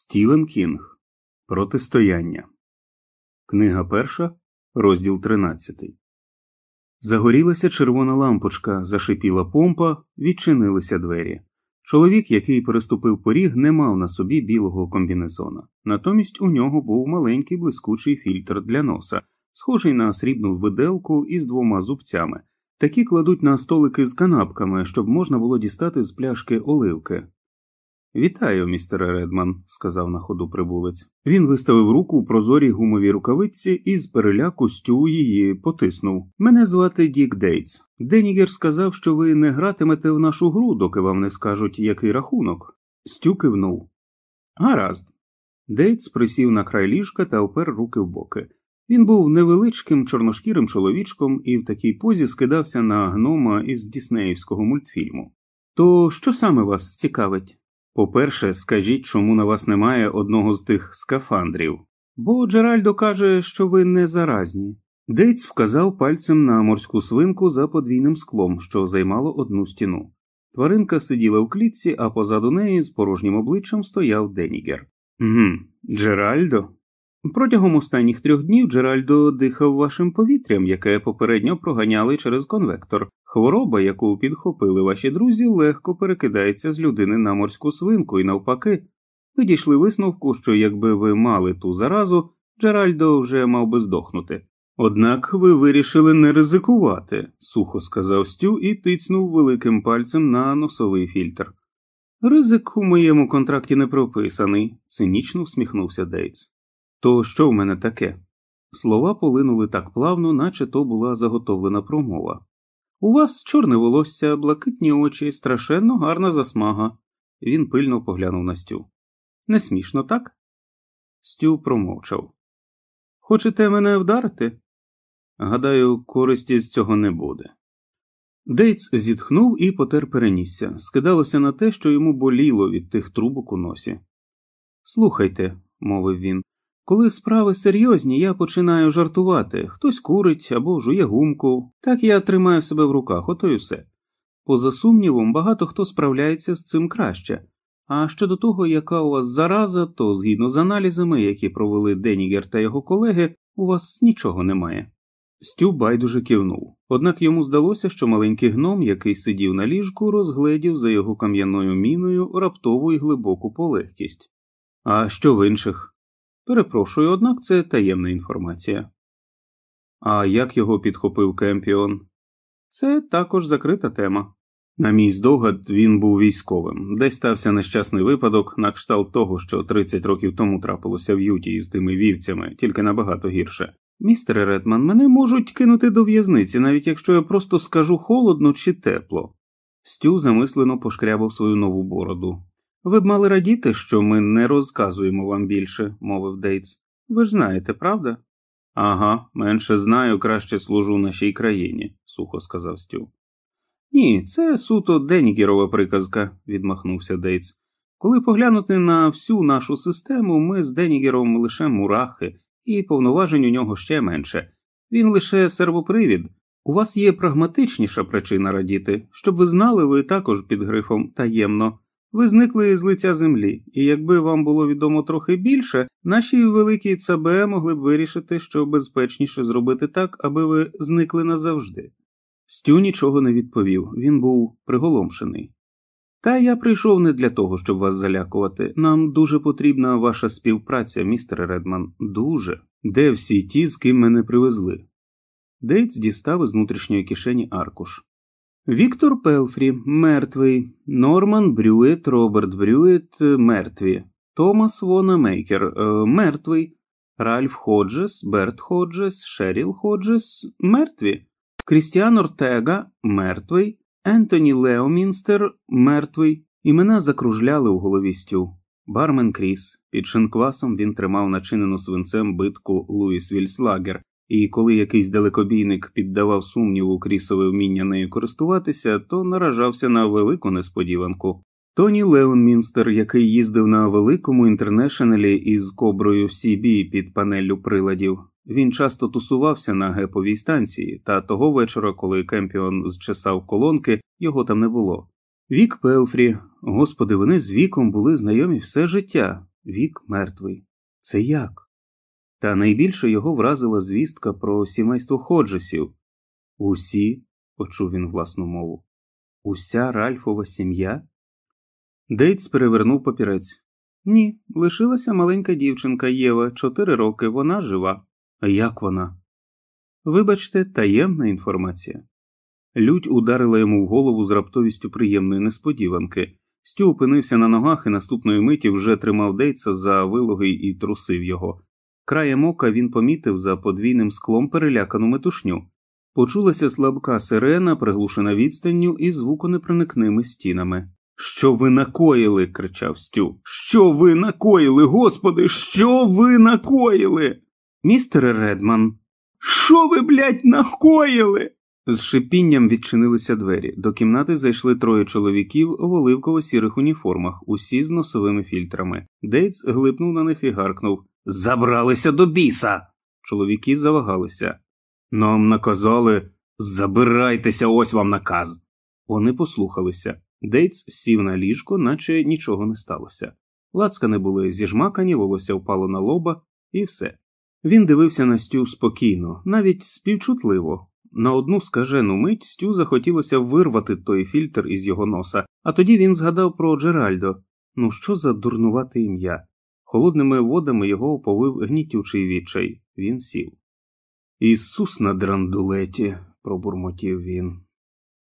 Стівен Кінг Протистояння. Книга перша, розділ тринадцятий. Загорілася червона лампочка, зашипіла помпа, відчинилися двері. Чоловік, який переступив поріг, не мав на собі білого комбінезона. Натомість у нього був маленький блискучий фільтр для носа, схожий на срібну виделку із двома зубцями. Такі кладуть на столики з канапками, щоб можна було дістати з пляшки оливки. Вітаю, містере Редман, сказав на ходу прибулець. Він виставив руку у прозорій гумовій рукавиці і з переляку Стю її потиснув. Мене звати Дік Дейтс. Денігер сказав, що ви не гратимете в нашу гру, доки вам не скажуть, який рахунок. Стю кивнув. Гаразд. Дейтс присів на край ліжка та опер руки в боки. Він був невеличким чорношкірим чоловічком і в такій позі скидався на гнома із Діснеївського мультфільму. То що саме вас цікавить? По-перше, скажіть, чому на вас немає одного з тих скафандрів, бо Джеральдо каже, що ви не заразні. Дейтс вказав пальцем на морську свинку за подвійним склом, що займало одну стіну. Тваринка сиділа в клітці, а позаду неї з порожнім обличчям стояв Денігер. «Гм, Джеральдо? Протягом останніх трьох днів Джеральдо дихав вашим повітрям, яке попередньо проганяли через конвектор. Хвороба, яку підхопили ваші друзі, легко перекидається з людини на морську свинку і навпаки. Ви дійшли висновку, що якби ви мали ту заразу, Джеральдо вже мав би здохнути. Однак ви вирішили не ризикувати, сухо сказав Стю і тицнув великим пальцем на носовий фільтр. Ризик у моєму контракті не прописаний, цинічно всміхнувся Дейтс. То що в мене таке? Слова полинули так плавно, наче то була заготовлена промова. У вас чорне волосся, блакитні очі, страшенно гарна засмага. Він пильно поглянув на Стю. Не смішно, так? Стю промовчав. Хочете мене вдарити? Гадаю, користі з цього не буде. Дейтс зітхнув і потер перенісся. Скидалося на те, що йому боліло від тих трубок у носі. Слухайте, мовив він, коли справи серйозні, я починаю жартувати хтось курить або жує гумку, так я тримаю себе в руках, ото й все. Поза сумнівом, багато хто справляється з цим краще. А щодо того, яка у вас зараза, то згідно з аналізами, які провели Денігер та його колеги, у вас нічого немає. Стю байдуже кивнув, однак йому здалося, що маленький гном, який сидів на ліжку, розгледів за його кам'яною міною раптову і глибоку полегкість. А що в інших? Перепрошую, однак це таємна інформація. А як його підхопив Кемпіон? Це також закрита тема. На мій здогад, він був військовим, десь стався нещасний випадок, на кшталт того, що 30 років тому трапилося в Юті із тими вівцями, тільки набагато гірше. Містере Редман, мене можуть кинути до в'язниці, навіть якщо я просто скажу холодно чи тепло. Стю замислено пошкрябав свою нову бороду. Ви б мали радіти, що ми не розказуємо вам більше, мовив Дейтс. Ви ж знаєте, правда? Ага, менше знаю, краще служу нашій країні, сухо сказав Стю. Ні, це суто Денігірова приказка, відмахнувся Дейтс. Коли поглянути на всю нашу систему, ми з Денігером лише мурахи, і повноважень у нього ще менше. Він лише сервопривід. У вас є прагматичніша причина радіти, щоб ви знали, ви також під грифом таємно. Ви зникли з лиця землі, і якби вам було відомо трохи більше, наші великі ЦБ могли б вирішити, що безпечніше зробити так, аби ви зникли назавжди. Стю нічого не відповів, він був приголомшений. Та я прийшов не для того, щоб вас залякувати. Нам дуже потрібна ваша співпраця, містер Редман, дуже. Де всі ті, з ким мене привезли? Дейтс дістав із внутрішньої кишені аркуш. Віктор Пелфрі мертвий, Норман Брюет, Роберт Брюет мертві, Томас Вонамейкер е, мертвий, Ральф Ходжес, Берт Ходжес, Шеріл Ходжес мертві, Крістіан Ортега мертвий, Ентоні Леомінстер мертвий. Імена закружляли у голові стю. Бармен Кріс. Під шинквасом він тримав начинену свинцем битку Луїс Вільслагер, і коли якийсь далекобійник піддавав сумніву крісове вміння нею користуватися, то наражався на велику несподіванку. Тоні Леонмінстер, який їздив на великому інтернешнелі із коброю CB під панеллю приладів, він часто тусувався на геповій станції, та того вечора, коли Кемпіон зчесав колонки, його там не було. Вік Пелфрі, господи, вони з віком були знайомі все життя. Вік мертвий. Це як? Та найбільше його вразила звістка про сімейство Ходжесів. Усі, почув він власну мову, уся Ральфова сім'я? Дейтс перевернув папірець. Ні, лишилася маленька дівчинка Єва, чотири роки, вона жива. А як вона? Вибачте, таємна інформація. Лють ударила йому в голову з раптовістю приємної несподіванки. Стю опинився на ногах і наступної миті вже тримав Дейтса за вилоги і трусив його. Краєм ока він помітив за подвійним склом перелякану метушню. Почулася слабка сирена, приглушена відстанню і звуконепроникними стінами. Що ви накоїли? кричав Стю. Що ви накоїли, господи, що ви накоїли? Містере Редман, що ви, блядь, накоїли? З шипінням відчинилися двері. До кімнати зайшли троє чоловіків в оливково-сірих уніформах, усі з носовими фільтрами. Дейтс глипнув на них і гаркнув Забралися до біса. Чоловіки завагалися. Нам наказали забирайтеся, ось вам наказ. Вони послухалися. Дейтс сів на ліжко, наче нічого не сталося. Лацкани були зіжмакані, волосся впало на лоба, і все. Він дивився на Стю спокійно, навіть співчутливо. На одну скажену мить Стю захотілося вирвати той фільтр із його носа, а тоді він згадав про Джеральдо. Ну що за дурнувате ім'я? Холодними водами його оповив гнітючий відчай. Він сів. Ісус на драндулеті, пробурмотів він.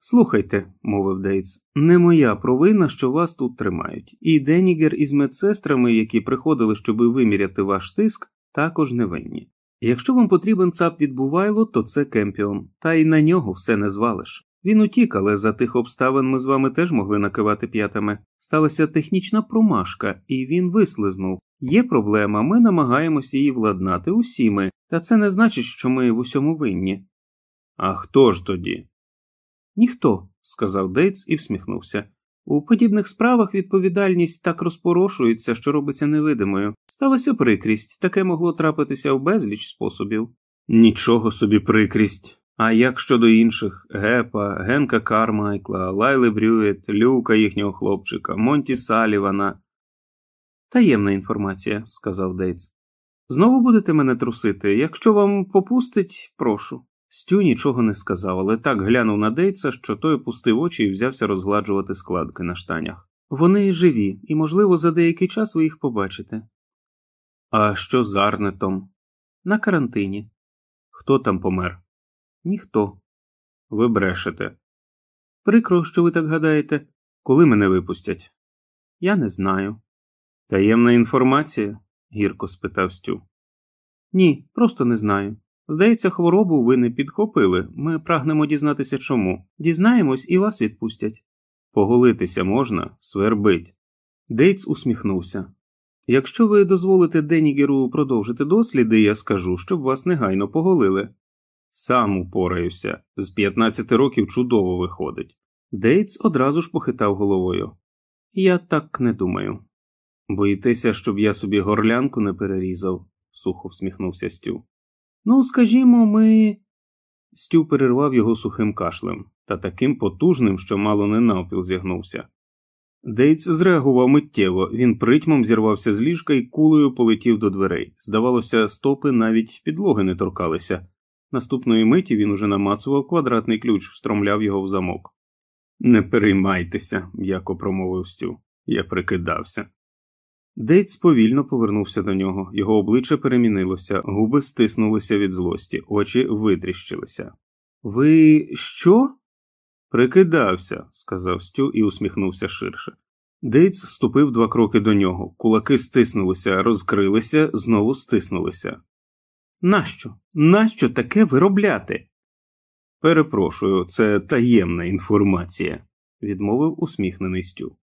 Слухайте, мовив Дейтс, не моя провина, що вас тут тримають, і Денігер із медсестрами, які приходили, щоби виміряти ваш тиск, також невинні. Якщо вам потрібен цап-відбувайло, то це Кемпіон, та й на нього все не звалиш. Він утік, але за тих обставин ми з вами теж могли накивати п'ятами. Сталася технічна промашка, і він вислизнув. Є проблема, ми намагаємося її владнати усі ми, та це не значить, що ми в усьому винні. А хто ж тоді? Ніхто, сказав Дейтс і всміхнувся. У подібних справах відповідальність так розпорошується, що робиться невидимою. Сталася прикрість, таке могло трапитися в безліч способів. Нічого собі прикрість. А як щодо інших Гепа, Генка Кармайкла, Лайли Брюєт, Люка їхнього хлопчика, Монті Салівана. Таємна інформація, сказав Дейтс. Знову будете мене трусити. Якщо вам попустить, прошу. Стю нічого не сказав, але так глянув на Дейтса, що той опустив очі і взявся розгладжувати складки на штанях. Вони живі, і, можливо, за деякий час ви їх побачите. А що з Арнетом? На карантині. Хто там помер? Ніхто. Ви брешете. Прикро, що ви так гадаєте, коли мене випустять? Я не знаю. Таємна інформація? гірко спитав Стю. Ні, просто не знаю. Здається, хворобу ви не підхопили. Ми прагнемо дізнатися чому. Дізнаємось і вас відпустять. Поголитися можна, свербить. Дейтс усміхнувся. Якщо ви дозволите Денігеру продовжити досліди, я скажу, щоб вас негайно поголили. Сам упораюся, з 15 років чудово виходить. Дейтс одразу ж похитав головою. Я так не думаю. Боїтеся, щоб я собі горлянку не перерізав, сухо всміхнувся Стю. Ну, скажімо, ми. Стю перервав його сухим кашлем та таким потужним, що мало не навпіл зігнувся. Дейтс зреагував миттєво, він притьмом зірвався з ліжка і кулею полетів до дверей. Здавалося, стопи навіть підлоги не торкалися. Наступної миті він уже намацував квадратний ключ, встромляв його в замок. Не переймайтеся, м'яко промовив Стю. Я прикидався. Дейтс повільно повернувся до нього, його обличчя перемінилося, губи стиснулися від злості, очі витріщилися. Ви що? Прикидався, сказав Стю і усміхнувся ширше. Дейтс ступив два кроки до нього, кулаки стиснулися, розкрилися, знову стиснулися. Нащо? Нащо таке виробляти? Перепрошую, це таємна інформація, відмовив усміхнений Стю.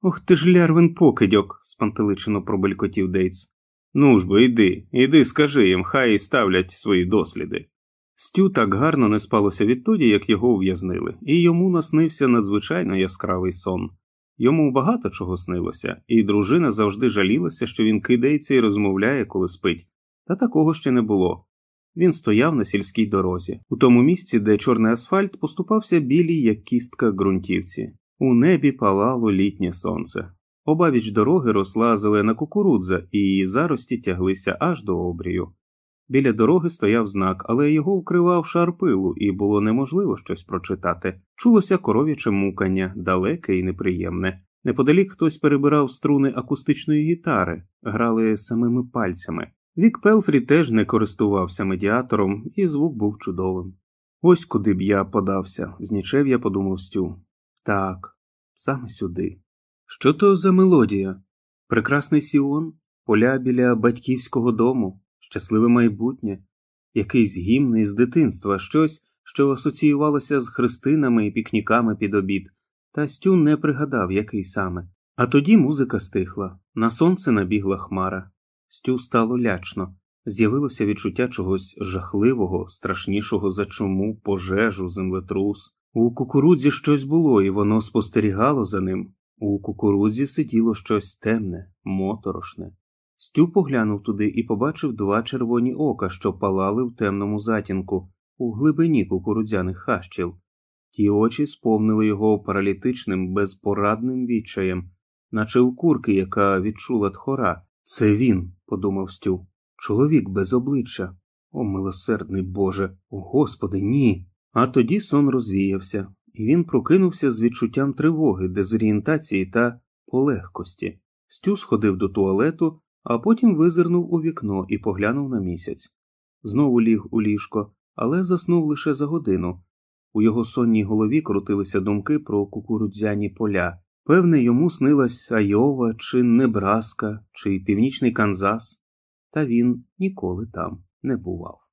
Ох ти ж лярвин покидьок, спантеличено пробелькотів Дейтс. Ну ж бо йди, іди, скажи їм, хай ставлять свої досліди. Стю так гарно не спалося відтоді, як його ув'язнили, і йому наснився надзвичайно яскравий сон. Йому багато чого снилося, і дружина завжди жалілася, що він кидається і розмовляє, коли спить, та такого ще не було. Він стояв на сільській дорозі, у тому місці, де чорний асфальт поступався білій, як кістка ґрунтівці. У небі палало літнє сонце. Обабіч дороги росла зелена кукурудза, і її зарості тяглися аж до обрію. Біля дороги стояв знак, але його вкривав шар пилу, і було неможливо щось прочитати. Чулося коров'яче мукання, далеке і неприємне. Неподалік хтось перебирав струни акустичної гітари, грали самими пальцями. Вік Пелфрі теж не користувався медіатором, і звук був чудовим. Ось куди б я подався, знічев я подумав Стю. Так, саме сюди. Що то за мелодія? Прекрасний Сіон, поля біля батьківського дому, щасливе майбутнє, якийсь гімн із дитинства, щось, що асоціювалося з хрестинами і пікніками під обід, та Стю не пригадав, який саме. А тоді музика стихла, на сонце набігла хмара. Стю стало лячно, з'явилося відчуття чогось жахливого, страшнішого за чуму, пожежу, землетрус. У кукурудзі щось було, і воно спостерігало за ним. У кукурудзі сиділо щось темне, моторошне. Стю поглянув туди і побачив два червоні ока, що палали в темному затінку, у глибині кукурудзяних хащів. Ті очі сповнили його паралітичним, безпорадним відчаєм, наче у курки, яка відчула тхора. Це він, подумав Стю, чоловік без обличчя. О, милосердний Боже, о Господи, ні. А тоді сон розвіявся, і він прокинувся з відчуттям тривоги, дезорієнтації та полегкості. Стю сходив до туалету, а потім визирнув у вікно і поглянув на місяць. Знову ліг у ліжко, але заснув лише за годину. У його сонній голові крутилися думки про кукурудзяні поля. Певне, йому снилась Айова чи Небраска, чи Північний Канзас, та він ніколи там не бував.